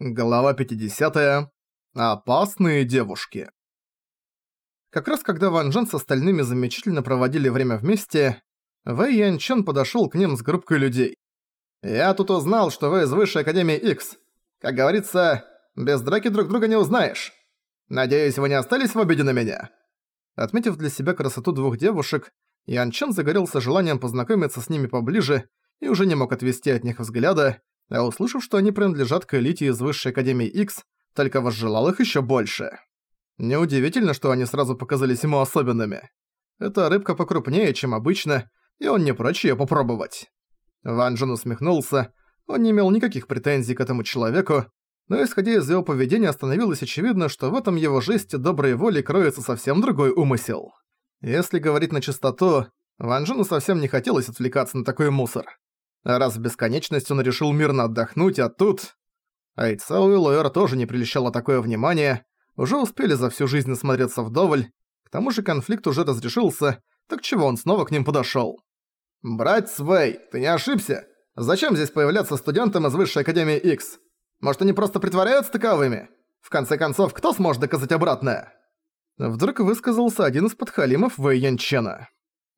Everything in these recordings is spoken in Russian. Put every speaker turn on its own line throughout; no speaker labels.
Глава 50. Опасные девушки. Как раз когда Ван Джен с остальными замечательно проводили время вместе, Вэй Ян Чен подошёл к ним с группкой людей. «Я тут узнал, что вы из Высшей Академии X. Как говорится, без драки друг друга не узнаешь. Надеюсь, вы не остались в обиде на меня?» Отметив для себя красоту двух девушек, Ян Чен загорелся желанием познакомиться с ними поближе и уже не мог отвести от них взгляда, а услышав, что они принадлежат к элите из Высшей Академии X, только возжелал их ещё больше. Неудивительно, что они сразу показались ему особенными. Эта рыбка покрупнее, чем обычно, и он не прочь её попробовать. Ван Джен усмехнулся, он не имел никаких претензий к этому человеку, но исходя из его поведения становилось очевидно, что в этом его жесте доброй воли кроется совсем другой умысел. Если говорить на чистоту, Ван Джену совсем не хотелось отвлекаться на такой мусор. Раз в бесконечность он решил мирно отдохнуть, а тут... Айцао и Лоэр тоже не прельщало такое внимание, уже успели за всю жизнь смотреться вдоволь, к тому же конфликт уже разрешился, так чего он снова к ним подошёл? «Брать Свей, ты не ошибся? Зачем здесь появляться студентам из Высшей Академии X? Может, они просто притворяются таковыми? В конце концов, кто сможет доказать обратное?» Вдруг высказался один из подхалимов Вэй Янчена.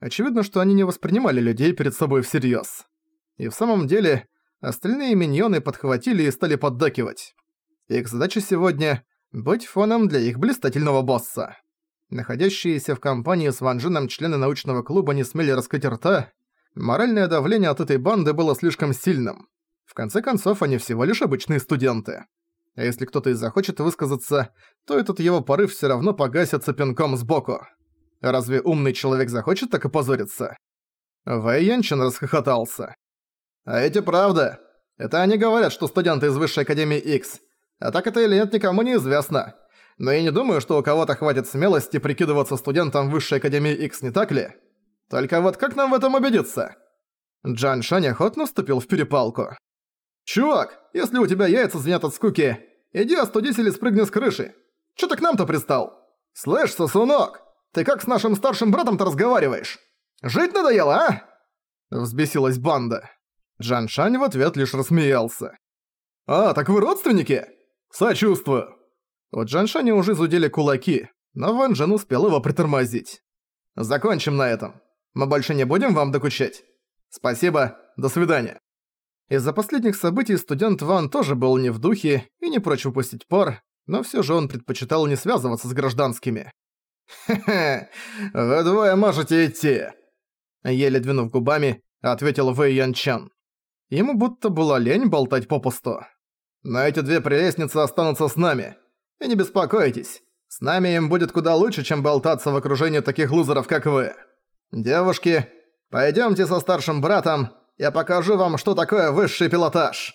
Очевидно, что они не воспринимали людей перед собой всерьёз. И в самом деле, остальные миньоны подхватили и стали поддакивать. Их задача сегодня — быть фоном для их блистательного босса. Находящиеся в компании с Ван Джином члены научного клуба не смели раскрыть рта. Моральное давление от этой банды было слишком сильным. В конце концов, они всего лишь обычные студенты. А если кто-то и захочет высказаться, то этот его порыв всё равно погасится пинком сбоку. Разве умный человек захочет так опозориться? Вэй Янчин расхохотался. А эти правда. Это они говорят, что студенты из Высшей Академии X. А так это или нет, никому не известно. Но я не думаю, что у кого-то хватит смелости прикидываться студентом Высшей Академии X, не так ли? Только вот как нам в этом убедиться? Джан Шань охотно вступил в перепалку. «Чувак, если у тебя яйца звенят от скуки, иди остудись или спрыгни с крыши. Чё ты к нам-то пристал? Слышь, сосунок, ты как с нашим старшим братом-то разговариваешь? Жить надоело, а?» Взбесилась банда. Джан Шань в ответ лишь рассмеялся. «А, так вы родственники? Сочувствую!» У Джан Шаня уже зудели кулаки, но Ван Джен успел его притормозить. «Закончим на этом. Мы больше не будем вам докучать. Спасибо, до свидания». Из-за последних событий студент Ван тоже был не в духе и не прочь упустить пар, но всё же он предпочитал не связываться с гражданскими. «Хе-хе, вы двое можете идти!» Еле двинув губами, ответил Вэй Ян Чан. Ему будто была лень болтать попусту. «Но эти две прелестницы останутся с нами. И не беспокойтесь, с нами им будет куда лучше, чем болтаться в окружении таких лузеров, как вы. Девушки, пойдёмте со старшим братом, я покажу вам, что такое высший пилотаж».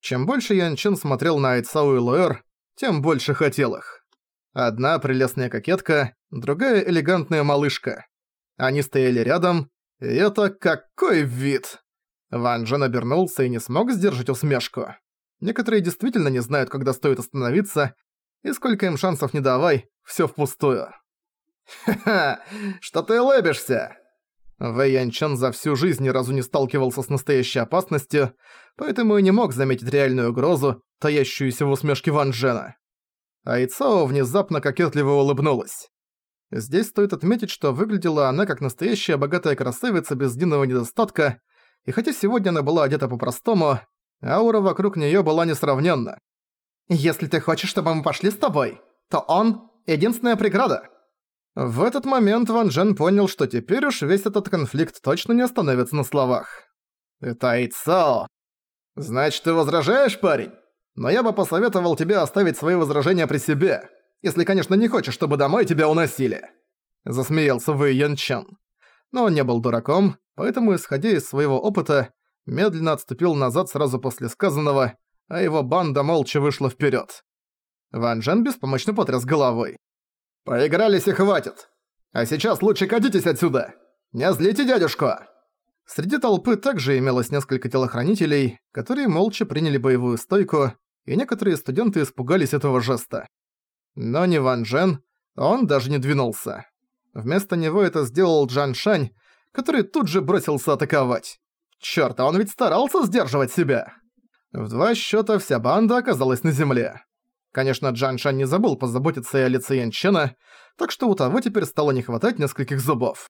Чем больше Ян Чин смотрел на Айцау и Луэр, тем больше хотел их. Одна прелестная кокетка, другая элегантная малышка. Они стояли рядом, и это какой вид! Ван Джен обернулся и не смог сдержать усмешку. Некоторые действительно не знают, когда стоит остановиться, и сколько им шансов не давай, всё впустую. «Ха-ха, что ты лыбишься?» Вэй Янчан за всю жизнь ни разу не сталкивался с настоящей опасностью, поэтому и не мог заметить реальную угрозу, таящуюся в усмешке Ван Джена. Айцао внезапно кокетливо улыбнулась. Здесь стоит отметить, что выглядела она как настоящая богатая красавица без единого недостатка, и хотя сегодня она была одета по-простому, аура вокруг неё была несравненна. «Если ты хочешь, чтобы мы пошли с тобой, то он — единственная преграда». В этот момент Ван Джен понял, что теперь уж весь этот конфликт точно не остановится на словах. «Это Айцао. Значит, ты возражаешь, парень? Но я бы посоветовал тебе оставить свои возражения при себе, если, конечно, не хочешь, чтобы домой тебя уносили». Засмеялся Вэй Ян Чан. Но он не был дураком, поэтому, исходя из своего опыта, медленно отступил назад сразу после сказанного, а его банда молча вышла вперед. Ван Джен беспомощно потряс головой. «Поигрались и хватит! А сейчас лучше катитесь отсюда! Не злите дядюшку!» Среди толпы также имелось несколько телохранителей, которые молча приняли боевую стойку, и некоторые студенты испугались этого жеста. Но не Ван Джен, он даже не двинулся. Вместо него это сделал Джан Шань, который тут же бросился атаковать. Чёрт, а он ведь старался сдерживать себя. В два счета вся банда оказалась на земле. Конечно, Джан Шань не забыл позаботиться и о лице Янчена, так что у того теперь стало не хватать нескольких зубов.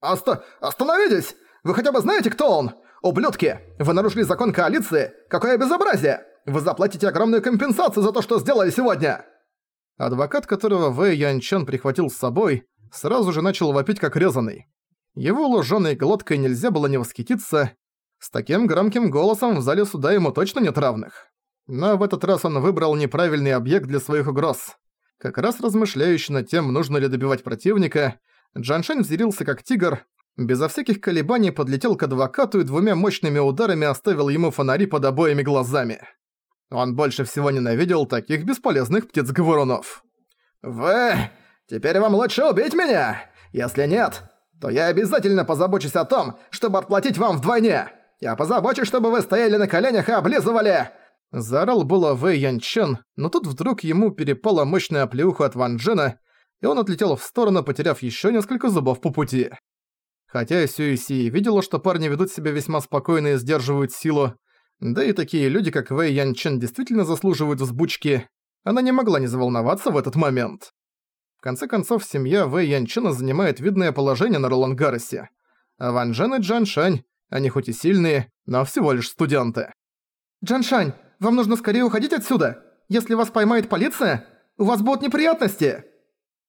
«Оста... Остановитесь! Вы хотя бы знаете, кто он? Ублюдки! Вы нарушили закон коалиции! Какое безобразие! Вы заплатите огромную компенсацию за то, что сделали сегодня!»
Адвокат, которого Вэй Янчен прихватил с собой, сразу же начал вопить как резанный. Его лужёной глоткой нельзя было не восхититься. С таким громким голосом в зале суда ему точно нет равных. Но в этот раз он выбрал неправильный объект для своих угроз. Как раз размышляющий над тем, нужно ли добивать противника, Джаншань взъярился как тигр, безо всяких колебаний подлетел к адвокату и двумя мощными ударами оставил ему фонари под обоими глазами. Он больше всего ненавидел таких бесполезных птиц-говорунов.
«Вы... Теперь вам лучше убить меня! Если нет, то я обязательно позабочусь о том, чтобы отплатить вам вдвойне! Я позабочусь, чтобы вы стояли на коленях и облизывали!»
Заорал было Вэй Янчен, но тут вдруг ему перепала мощная оплеуха от Ван Джена, и он отлетел в сторону, потеряв еще несколько зубов по пути. Хотя Сюиси видела, что парни ведут себя весьма спокойно и сдерживают силу, да и такие люди, как Вэй Янчен, действительно заслуживают взбучки, она не могла не заволноваться в этот момент. В конце концов, семья Вэй Янчена занимает видное положение на Ролангаросе, а Ван Джен и Джан Шань, они хоть и сильные, но всего лишь студенты.
«Джан Шань, вам нужно скорее уходить отсюда! Если вас поймает полиция, у вас будут неприятности!»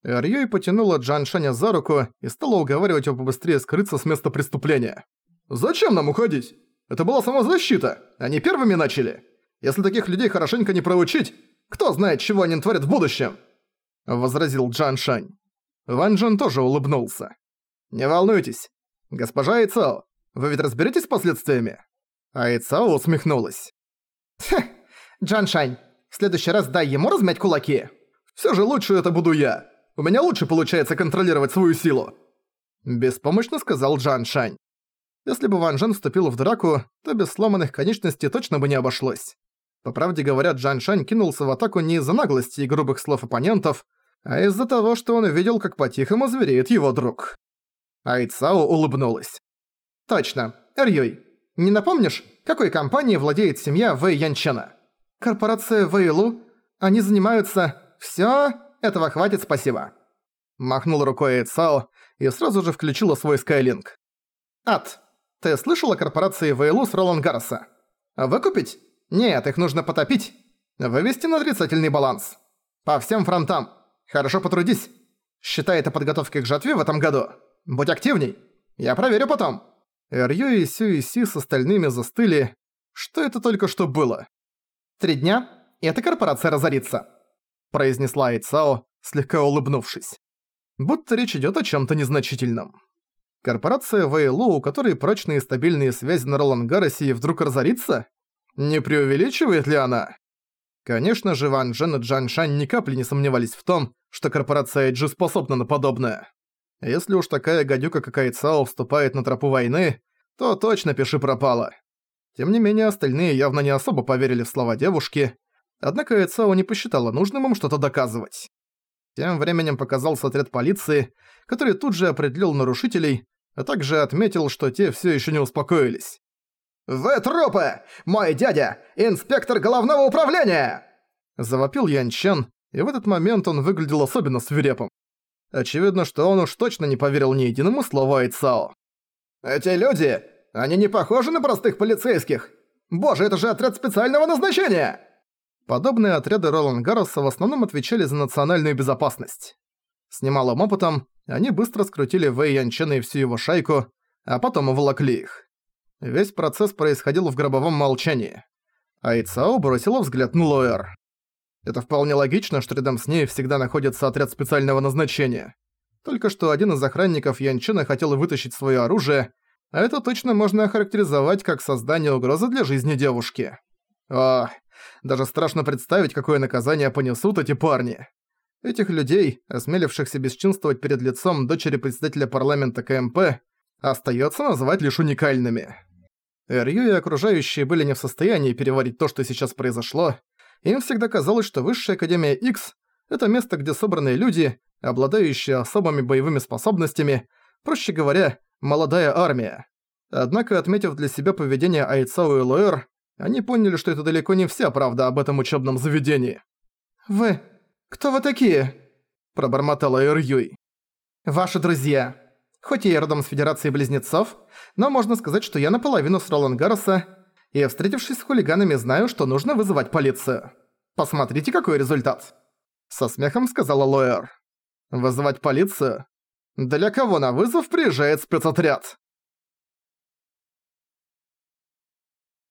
Рьюй потянула Джан Шаня за руку и стала уговаривать его побыстрее скрыться с места преступления. «Зачем нам уходить? Это была самозащита. Они первыми начали. Если таких людей хорошенько не проучить, кто знает, чего они творят в будущем?» Возразил Джан Шань. Ван Джен тоже улыбнулся. «Не волнуйтесь. Госпожа Айцао, вы ведь разберетесь с последствиями?» Айцао усмехнулась.
«Хе, Джан Шань, в следующий раз дай ему размять кулаки. Все же лучше это буду я. У меня лучше получается контролировать свою силу!»
Беспомощно сказал Джан Шань. Если бы Ван Жен вступил в драку, то без сломанных конечностей точно бы не обошлось. По правде говоря, Джан Шань кинулся в атаку не из-за наглости и грубых слов оппонентов, а из-за того, что он увидел, как по-тихому звереет его друг. Айцао улыбнулась.
«Точно. Эрьюй, не напомнишь, какой компанией владеет семья Вэй Янчена? Корпорация Вэйлу? Они занимаются... Всё, этого хватит, спасибо».
Махнул рукой Эйцао и сразу же включила свой Скайлинк.
«Ад, ты слышал о корпорации Вейлу с Ролан Гарреса? Выкупить? Нет, их нужно потопить. Вывести на отрицательный баланс. По всем фронтам. Хорошо потрудись. Считай это подготовкой к жатве в этом году. Будь активней. Я проверю потом».
Рью и Сю и Си с остальными застыли. Что это только что было?
«Три дня, и эта корпорация разорится», произнесла Айцао, слегка улыбнувшись.
Будто речь идёт о чём-то незначительном. Корпорация Вэйлу, у которой прочные и стабильные связи на Ролангаросе, вдруг разорится? Не преувеличивает ли она? Конечно же, Ван Джен и Джан Шань ни капли не сомневались в том, что корпорация Эйджи способна на подобное. Если уж такая гадюка, как Айцао, вступает на тропу войны, то точно пиши пропало. Тем не менее, остальные явно не особо поверили в слова девушки, однако Айцао не посчитала нужным им что-то доказывать. Тем временем показался отряд полиции, который тут же определил нарушителей, а также отметил, что те все еще не успокоились.
«Вы трупы! Мой дядя – инспектор головного управления!»
Завопил Янчен, и в этот момент он выглядел особенно свирепым. Очевидно, что он уж точно не поверил ни единому слову Айцао.
«Эти люди, они не похожи на простых полицейских! Боже, это же отряд специального назначения!»
Подобные отряды Ролан Гарроса в основном отвечали за национальную безопасность. С немалым опытом они быстро скрутили Вэй Янчена и всю его шайку, а потом уволокли их. Весь процесс происходил в гробовом молчании. Айцао бросила взгляд на Лоэр. Это вполне логично, что рядом с ней всегда находится отряд специального назначения. Только что один из охранников Янчена хотел вытащить своё оружие, а это точно можно охарактеризовать как создание угрозы для жизни девушки. О, даже страшно представить, какое наказание понесут эти парни. Этих людей, осмелившихся бесчинствовать перед лицом дочери председателя парламента КМП, остается назвать лишь уникальными. Рью и окружающие были не в состоянии переварить то, что сейчас произошло. Им всегда казалось, что Высшая Академия X — это место, где собранные люди, обладающие особыми боевыми способностями, проще говоря, молодая армия. Однако, отметив для себя поведение Айцао и Лоэр, Они поняли, что это далеко не вся правда об этом учебном заведении.
«Вы... кто вы такие?»
– пробормотала Эр
«Ваши друзья. Хоть я родом с Федерации Близнецов, но можно сказать, что я наполовину с Ролангароса, и, встретившись с хулиганами, знаю, что нужно вызывать полицию. Посмотрите, какой результат!»
Со смехом сказала Лоэр. «Вызывать полицию? Для кого на вызов приезжает спецотряд?»